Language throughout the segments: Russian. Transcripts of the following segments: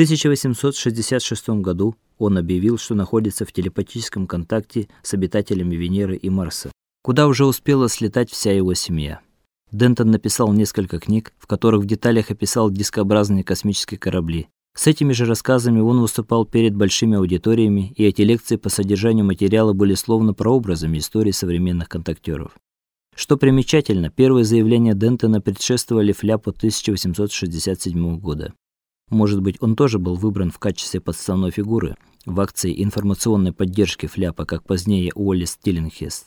1866 году он объявил, что находится в телепатическом контакте с обитателями Венеры и Марса, куда уже успела слетать вся его семья. Дентон написал несколько книг, в которых в деталях описал дискообразные космические корабли. С этими же рассказами он выступал перед большими аудиториями, и эти лекции по содержанию материала были словно прообразами истории современных контактеров. Что примечательно, первые заявления Дентона предшествовали фляпу 1867 года. Может быть, он тоже был выбран в качестве подставной фигуры в акции информационной поддержки фляпа, как позднее Уоллес Тиллингхест.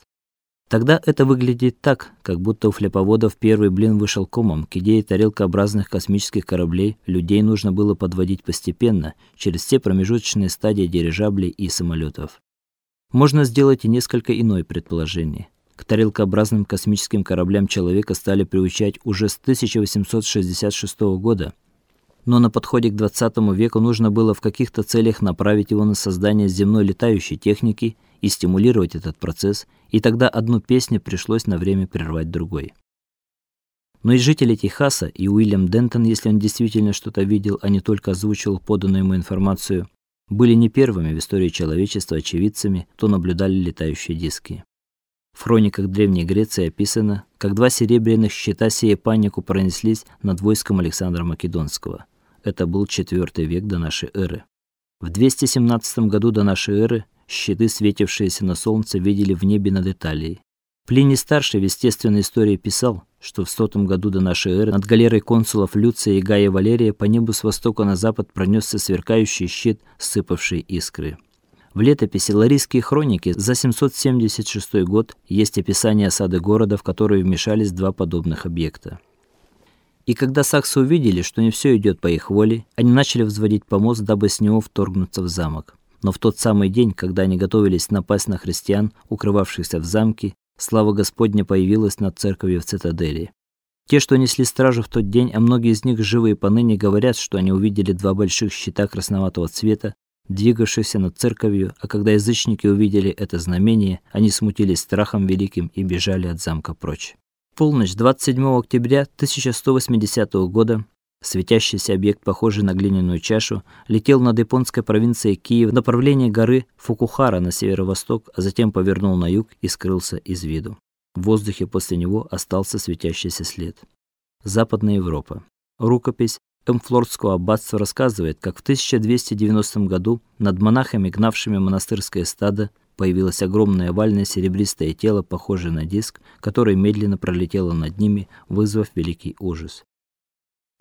Тогда это выглядит так, как будто у фляповодов первый блин вышел комом. К идее тарелкообразных космических кораблей людей нужно было подводить постепенно, через все промежуточные стадии дирижаблей и самолетов. Можно сделать и несколько иное предположение. К тарелкообразным космическим кораблям человека стали приучать уже с 1866 года. Но на подходе к 20 веку нужно было в каких-то целях направить его на создание земной летающей техники и стимулировать этот процесс, и тогда одну песню пришлось на время прервать другой. Но и жители Техаса, и Уильям Дентон, если он действительно что-то видел, а не только озвучивал поданную ему информацию, были не первыми в истории человечества очевидцами, кто наблюдали летающие диски. В хрониках Древней Греции описано, как два серебряных щита сея панику пронеслись над войском Александра Македонского. Это был IV век до нашей эры. В 217 году до нашей эры щиты, светившиеся на солнце, видели в небе над Италией. Плиний старший в естественной истории писал, что в 100 году до нашей эры над галерой консулов Люция и Гая Валерия по небу с востока на запад пронесся сверкающий щит, сыпавший искры. В летописи Ларийские хроники за 776 год есть описание осады города, в которую вмешались два подобных объекта. И когда саксы увидели, что не все идет по их воле, они начали взводить помост, дабы с него вторгнуться в замок. Но в тот самый день, когда они готовились напасть на христиан, укрывавшихся в замке, слава Господня появилась над церковью в цитадели. Те, что несли стражу в тот день, а многие из них живые поныне говорят, что они увидели два больших щита красноватого цвета, двигавшихся над церковью, а когда язычники увидели это знамение, они смутились страхом великим и бежали от замка прочь. Полночь 27 октября 1180 года светящийся объект, похожий на глиняную чашу, летел над японской провинцией Киев в направлении горы Фукухара на северо-восток, а затем повернул на юг и скрылся из виду. В воздухе после него остался светящийся след. Западная Европа. Рукопись Эмфлордского аббатства рассказывает, как в 1290 году над монахами, гнавшими монастырское стадо, появилось огромное овальное серебристое тело, похожее на диск, которое медленно пролетело над ними, вызвав великий ужас.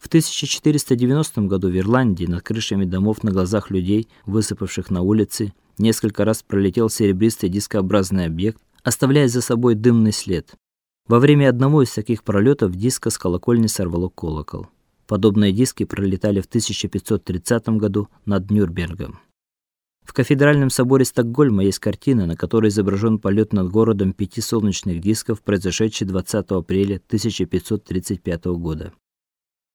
В 1490 году в Ирландии над крышами домов на глазах людей, высыпавших на улицы, несколько раз пролетел серебристый дискообразный объект, оставляя за собой дымный след. Во время одного из таких пролетов диска с колокольни сорвало колокол. Подобные диски пролетали в 1530 году над Нюрнбергом. В кафедральном соборе Стокгольма есть картина, на которой изображен полет над городом пяти солнечных дисков, произошедший 20 апреля 1535 года.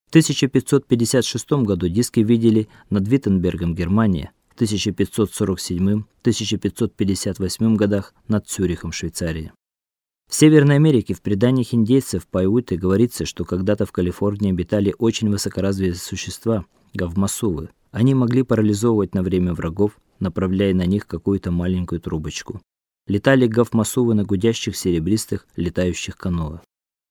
В 1556 году диски видели над Виттенбергом, Германия, в 1547-1558 годах над Цюрихом, Швейцария. В Северной Америке в преданиях индейцев Пaiute говорится, что когда-то в Калифорнии обитали очень высокоразвитые существа гавмасувы. Они могли парализовывать на время врагов, направляя на них какую-то маленькую трубочку. Летали гавмасувы на гудящих серебристых летающих каноэ.